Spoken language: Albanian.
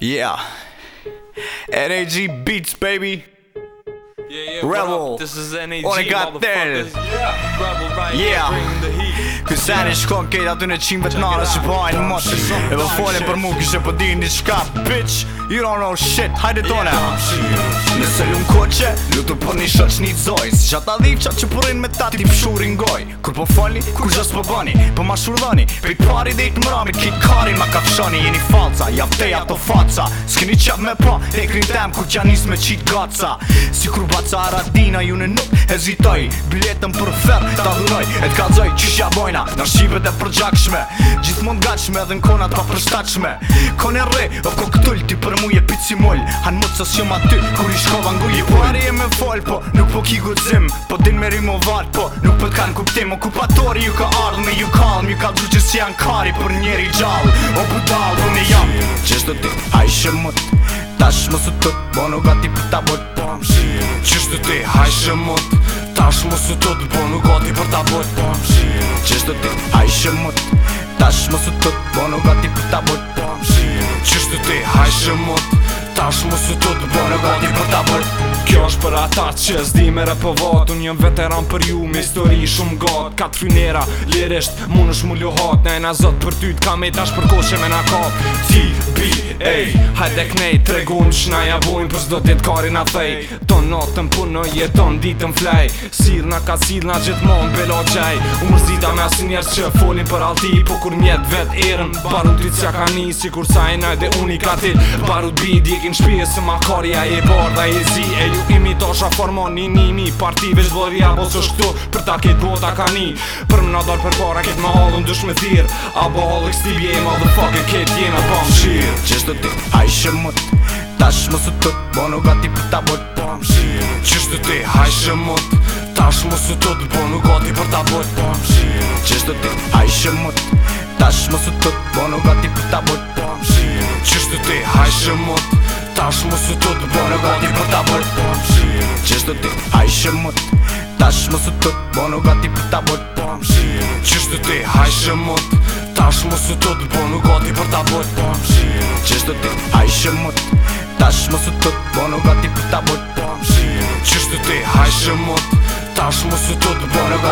Yeah. NAG beats baby. Yeah, yeah. Rebel. This is an NAG motherfucker. Yeah, Rebel Yeah. yeah. Kësë e shkon kejt aty në qimë vetë nana që bëjnë mështë E dhe po folin për mu kështë e për po dihë një shka Bitch, you don't know shit, hajde tona yeah, Nëse lëm koqe, lutu për po një shëq një zoj Si qa ta dhivqa që përrin me ta ti pëshurin goj Kur po falni, kur gjës po bani, po ma shurdhani Pej pari dhe i të mramit, ki karin ma ka fshani Jeni falca, javtej ato faca S'kini qep me pa, e krin tem kur qa njës me qit gaca Si kur baca aradina, ju në nuk hezitoj Biletën për fer, ta dhunoj, e t'ka dzoj bojna, jabojna, në shqipet e përgjakshme Gjithmon gachme, edhe në konat përstachme Kone re, o kok për mu je pici moll Hanë mëtë sës shumë aty, kur i shkova ngu i ull Pari e me fall, po nuk po ki gudzim Po din me rrimo vart, po nuk po t'kan kuptim Okupatori ju ka ardhë me ju kalm Ju ka dhu që si janë kari për njeri gjallë O bu dalë, unë jam Qështë do ti, hajshë mët Tash më së tët, nuk gati për ta bët Po am shi Qështë do ti, hajshë mët Tash më së tët, bono gati për ta bët Po am shi ti, mët Tash mos të tëtë, për nuk ati këta bëtë Përmëshin, qyshtu të i tash mos u tut bora gati për ta bër kjo është për ata që s'di më rapovat un një veteran për ju me histori shumë god katrinera lirisht mund është mu luhat në ena zot për ty t'ka me tash për koshe me na kap ti bi ej hajde knej tregun shna ja bojnë për s'do dit kari na thej ton natën punoj e ton ditën flaj sirna ka sirna gjithmon bela qaj u mërzita me asin jers që folin për alti po kur mjet vet erën barun ty t'ja ka nisi kur sajnaj barut bi kin shpije se makarja e barda e zi E ju imi ta forma një nimi Partive që dhërja bo së shkëtu Për ta ketë bota ka një Për më nadar për para ketë më halën dush me thirë A bo halë kësti bje e motherfucker ketë jena pa më shirë ti hajshë mut Tash më së tut Bono gati për ta bojt pa më shirë Qështë të ti hajshë mut Tash më së tut Bono gati për ta bojt pa më shirë Qështë të ti hajshë mut Tash më së gati ta bojt më shirë Qështë të Tash gati për ta bojt pa më shirë Qështë të ti tash më së të të bërë gati për të bërë pomshirë Qështë të të hajshë mët Tash më së të të bërë gati për të bërë pomshirë Qështë të të hajshë mët